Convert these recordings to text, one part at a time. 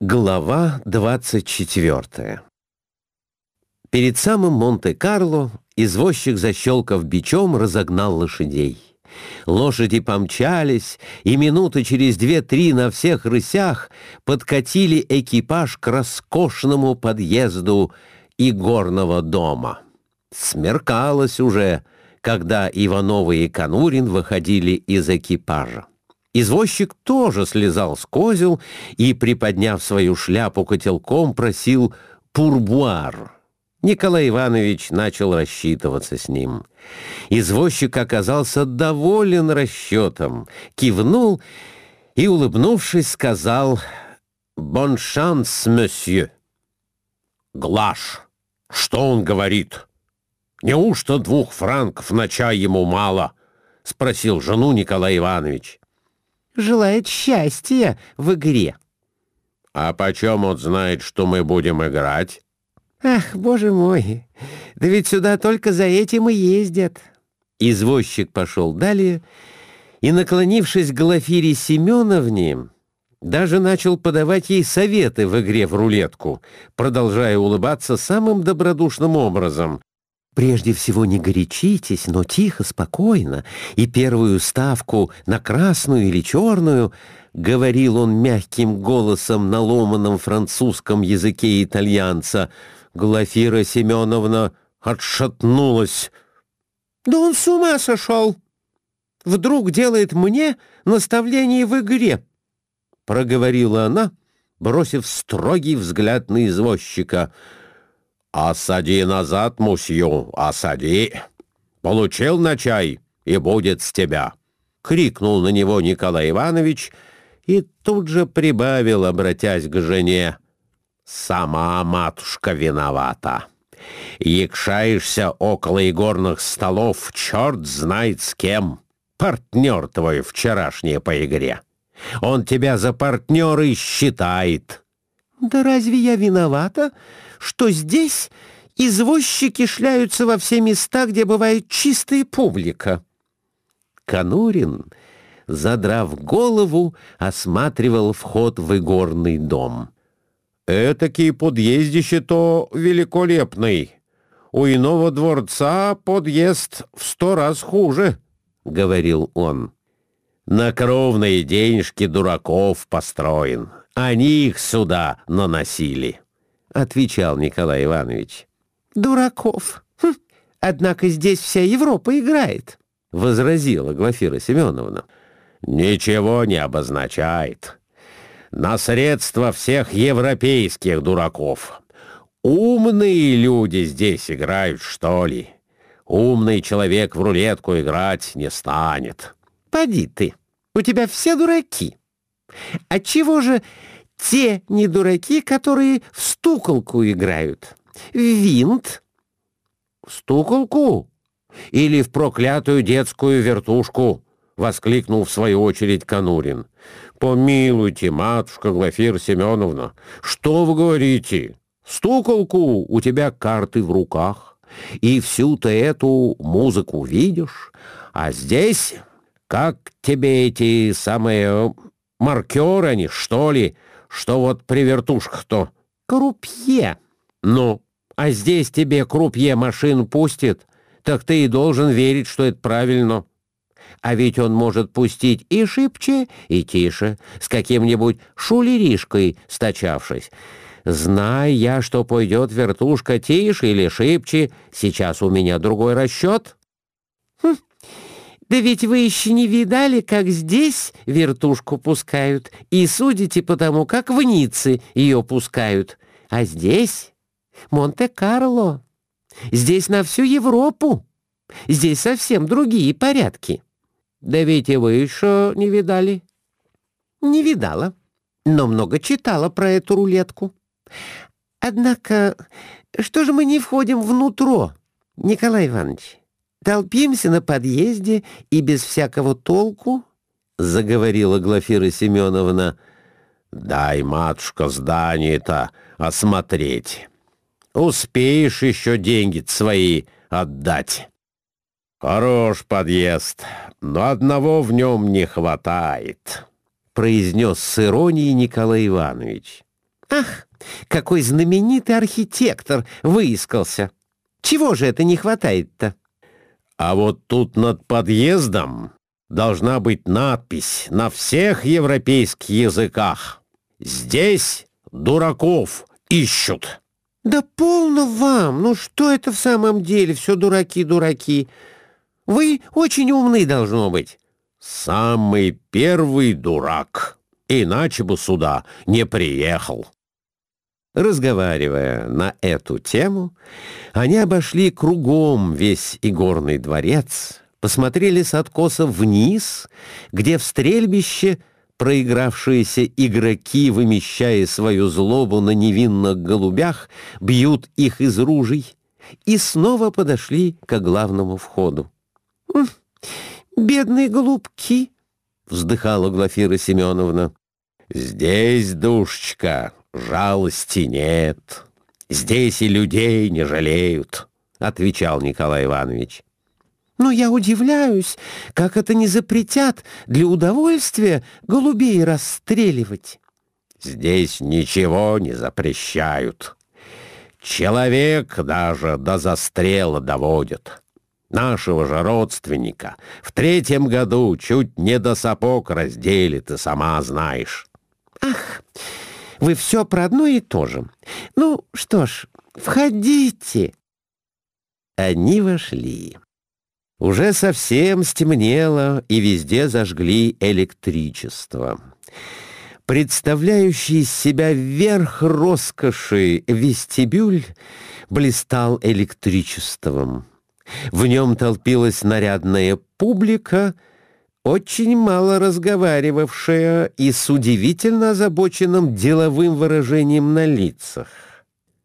Глава 24 Перед самым Монте-Карло извозчик, защелкав бичом, разогнал лошадей. Лошади помчались, и минуты через две-три на всех рысях подкатили экипаж к роскошному подъезду игорного дома. Смеркалось уже, когда Ивановы и Конурин выходили из экипажа. Извозчик тоже слезал с козел и, приподняв свою шляпу котелком, просил «пурбуар». Николай Иванович начал рассчитываться с ним. Извозчик оказался доволен расчетом, кивнул и, улыбнувшись, сказал «Бон шанс, месье». «Глаш, что он говорит? Неужто двух франков на чай ему мало?» — спросил жену Николай Иванович желает счастья в игре. А почем он знает, что мы будем играть? Ах, боже мой, да ведь сюда только за этим и ездят. Извозчик пошел далее и, наклонившись к Глафире Семеновне, даже начал подавать ей советы в игре в рулетку, продолжая улыбаться самым добродушным образом, Прежде всего не горячитесь, но тихо, спокойно, и первую ставку на красную или черную, говорил он мягким голосом на ломаном французском языке итальянца. Глафира Семеновна отшатнулась. «Да он с ума сошел! Вдруг делает мне наставление в игре!» Проговорила она, бросив строгий взгляд на извозчика — «Осади назад, мусью, осади! Получил на чай, и будет с тебя!» — крикнул на него Николай Иванович и тут же прибавил, обратясь к жене. «Сама матушка виновата. Якшаешься около игорных столов, черт знает с кем. Партнер твой вчерашний по игре. Он тебя за партнера и считает». «Да разве я виновата?» Что здесь извозчики шляются во все места, где бывает чистая публика. Конурин, задрав голову, осматривал вход в игорный дом. «Этакий подъездище-то великолепный. У иного дворца подъезд в сто раз хуже», — говорил он. «На кровные денежки дураков построен. Они их сюда наносили» отвечал Николай Иванович. «Дураков! Хм, однако здесь вся Европа играет», — возразила Глафира Семеновна. «Ничего не обозначает. На средства всех европейских дураков. Умные люди здесь играют, что ли? Умный человек в рулетку играть не станет». «Поди ты, у тебя все дураки. Отчего же те не дураки, которые в стуколку играют. В винт. В стуколку? Или в проклятую детскую вертушку? Воскликнул в свою очередь Конурин. Помилуйте, матушка Глафира Семеновна, что вы говорите? Стуколку у тебя карты в руках, и всю ты эту музыку видишь, а здесь, как тебе эти самые маркеры они, что ли, что вот при вертушках-то крупье. Ну, а здесь тебе крупье машин пустит, так ты и должен верить, что это правильно. А ведь он может пустить и шибче, и тише, с каким-нибудь шулеришкой стачавшись. Знай я, что пойдет вертушка тише или шибче, сейчас у меня другой расчет. Да ведь вы еще не видали, как здесь вертушку пускают, и судите по тому, как в Ницце ее пускают. А здесь Монте-Карло. Здесь на всю Европу. Здесь совсем другие порядки. Да ведь и вы еще не видали. Не видала, но много читала про эту рулетку. Однако, что же мы не входим внутрь, Николай Иванович? Толпимся на подъезде и без всякого толку, — заговорила Глафира Семеновна. Дай, матушка, здание-то осмотреть. Успеешь еще деньги свои отдать. Хорош подъезд, но одного в нем не хватает, — произнес с иронией Николай Иванович. Ах, какой знаменитый архитектор выискался! Чего же это не хватает-то? А вот тут над подъездом должна быть надпись на всех европейских языках. Здесь дураков ищут. Да полно вам! Ну что это в самом деле? Все дураки-дураки. Вы очень умны должно быть. Самый первый дурак. Иначе бы сюда не приехал. Разговаривая на эту тему, они обошли кругом весь игорный дворец, посмотрели с откоса вниз, где в стрельбище проигравшиеся игроки, вымещая свою злобу на невинных голубях, бьют их из ружей, и снова подошли к главному входу. «Бедные голубки!» — вздыхала Глафира Семеновна. «Здесь, душечка, жалости нет. Здесь и людей не жалеют», — отвечал Николай Иванович. «Но я удивляюсь, как это не запретят для удовольствия голубей расстреливать». «Здесь ничего не запрещают. Человек даже до застрела доводят. Нашего же родственника в третьем году чуть не до сапог раздели, ты сама знаешь». «Ах, вы все про одно и то же. Ну, что ж, входите». Они вошли. Уже совсем стемнело, и везде зажгли электричество. Представляющий из себя верх роскоши вестибюль блистал электричеством. В нем толпилась нарядная публика — очень мало разговаривавшая и с удивительно озабоченным деловым выражением на лицах.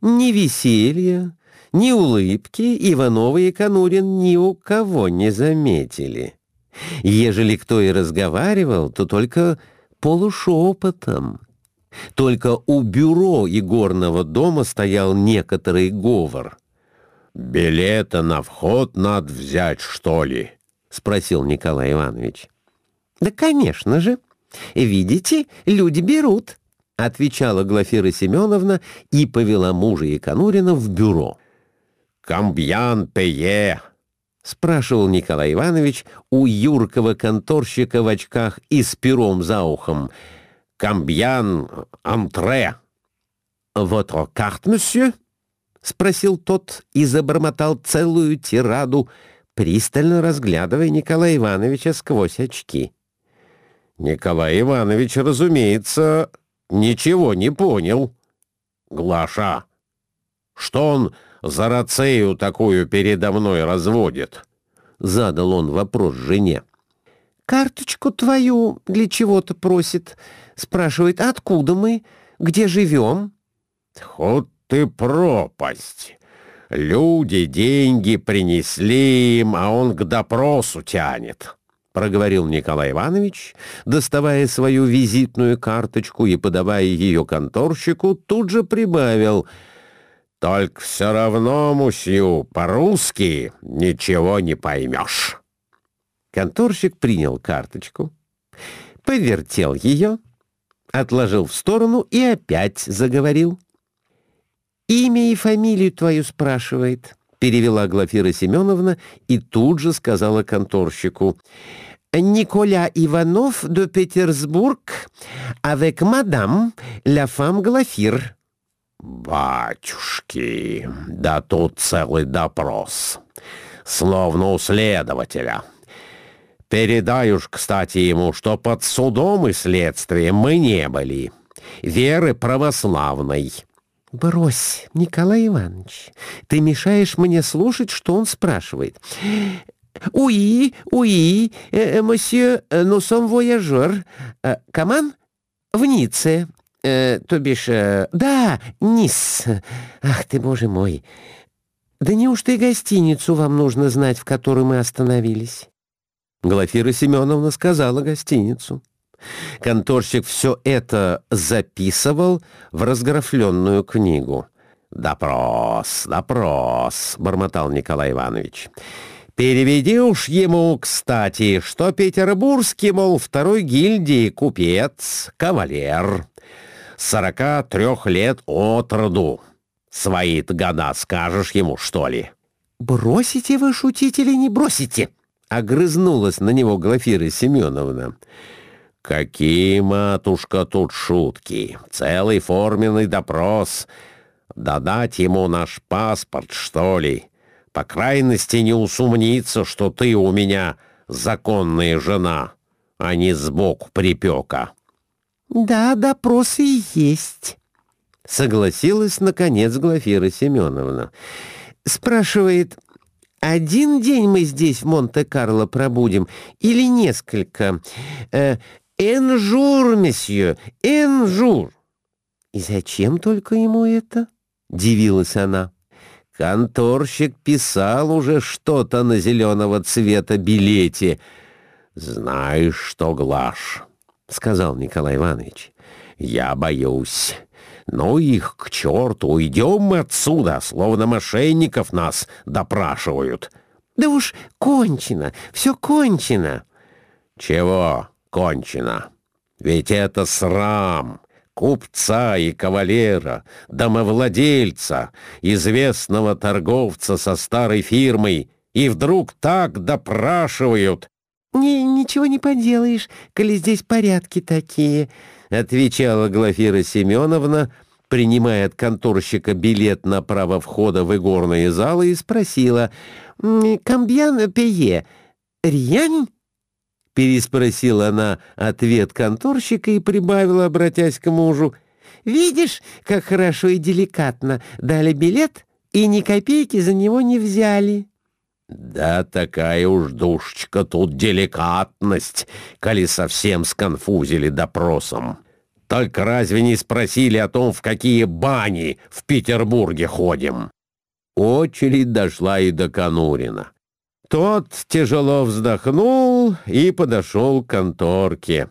Ни веселья, ни улыбки Иванова и Конурин ни у кого не заметили. Ежели кто и разговаривал, то только полушепотом. Только у бюро игорного дома стоял некоторый говор. «Билета на вход надо взять, что ли?» — спросил Николай Иванович. «Да, конечно же. Видите, люди берут», — отвечала Глафира Семеновна и повела мужа и Конурина в бюро. «Камбьян пее», — спрашивал Николай Иванович у юркого конторщика в очках и с пером за ухом. «Камбьян антре». «Votre carte, monsieur?» — спросил тот и забормотал целую тираду — пристально разглядывая Николая Ивановича сквозь очки. Николай Иванович, разумеется, ничего не понял. Глаша, что он за рацею такую передо мной разводит? Задал он вопрос жене. «Карточку твою для чего-то просит. Спрашивает, откуда мы, где живем?» «Хоть ты пропасть! Люди деньги принесли им, а он к допросу тянет», — проговорил Николай Иванович, доставая свою визитную карточку и подавая ее конторщику, тут же прибавил «Только все равно, мусью, по-русски ничего не поймешь». Конторщик принял карточку, повертел ее, отложил в сторону и опять заговорил. «Имя и фамилию твою спрашивает», — перевела Глафира Семеновна и тут же сказала конторщику. «Николя Иванов до Петербург, avec мадам ля фам Глафир». «Батюшки, да тут целый допрос, словно у следователя». Передай уж, кстати, ему, что под судом и следствием мы не были. Веры православной. «Брось, Николай Иванович, ты мешаешь мне слушать, что он спрашивает». «Уи, уи, э, мосье, nous sommes voyageurs. Каман? В Ницце. Э, то бишь, э, да, Низ. Ах ты, боже мой. Да неужто и гостиницу вам нужно знать, в которой мы остановились?» Глафира Семеновна сказала гостиницу. Конторщик все это записывал в разграфленную книгу. «Допрос, допрос», — бормотал Николай Иванович. «Переведи уж ему, кстати, что петербургский, мол, второй гильдии купец, кавалер. сорока трех лет от роду. Свои-то года скажешь ему, что ли?» «Бросите вы шутить или не бросите?» — огрызнулась на него Глафира Семеновна. «Какие, матушка, тут шутки! Целый форменный допрос. Додать ему наш паспорт, что ли? По крайности, не усомниться, что ты у меня законная жена, а не сбоку припека». «Да, допросы и есть», — согласилась, наконец, Глафира Семеновна. «Спрашивает, один день мы здесь, в Монте-Карло, пробудем или несколько? Э, «Un jour, monsieur, un jour!» «И зачем только ему это?» — дивилась она. Конторщик писал уже что-то на зеленого цвета билете. «Знаешь что, Глаш?» — сказал Николай Иванович. «Я боюсь. Ну их к черту, уйдем мы отсюда, словно мошенников нас допрашивают». «Да уж кончено, все кончено». «Чего кончено? Ведь это срам» купца и кавалера, домовладельца, известного торговца со старой фирмой, и вдруг так допрашивают, «Не, ничего не поделаешь, коли здесь порядки такие», — отвечала Глафира Семеновна, принимая от конторщика билет на право входа в игорные залы, и спросила, «Камбьян пее? Рьянь?» Переспросила она ответ конторщика и прибавила, обратясь к мужу, «Видишь, как хорошо и деликатно дали билет, и ни копейки за него не взяли». Да такая уж душечка тут деликатность, коли совсем сконфузили допросом. Только разве не спросили о том, в какие бани в Петербурге ходим? Очередь дошла и до Конурина. Тот тяжело вздохнул и подошел к конторке.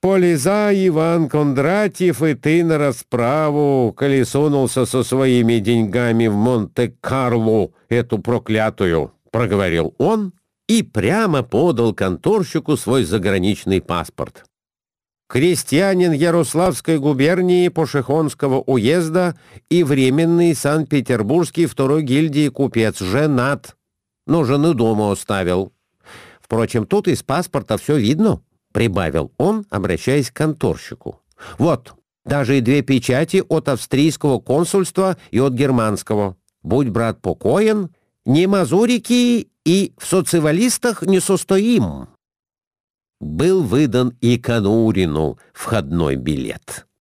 «Полезай, Иван Кондратьев, и ты на расправу, коли сунулся со своими деньгами в Монте-Карло, эту проклятую», — проговорил он и прямо подал конторщику свой заграничный паспорт. Крестьянин Ярославской губернии Пошехонского уезда и временный Санкт-Петербургский второй гильдии купец женат, но жену дома оставил. Впрочем, тут из паспорта все видно. — прибавил он, обращаясь к конторщику. «Вот, даже и две печати от австрийского консульства и от германского. Будь брат покоен, не мазурики и в социалистах не состоим». Был выдан и Канурину входной билет.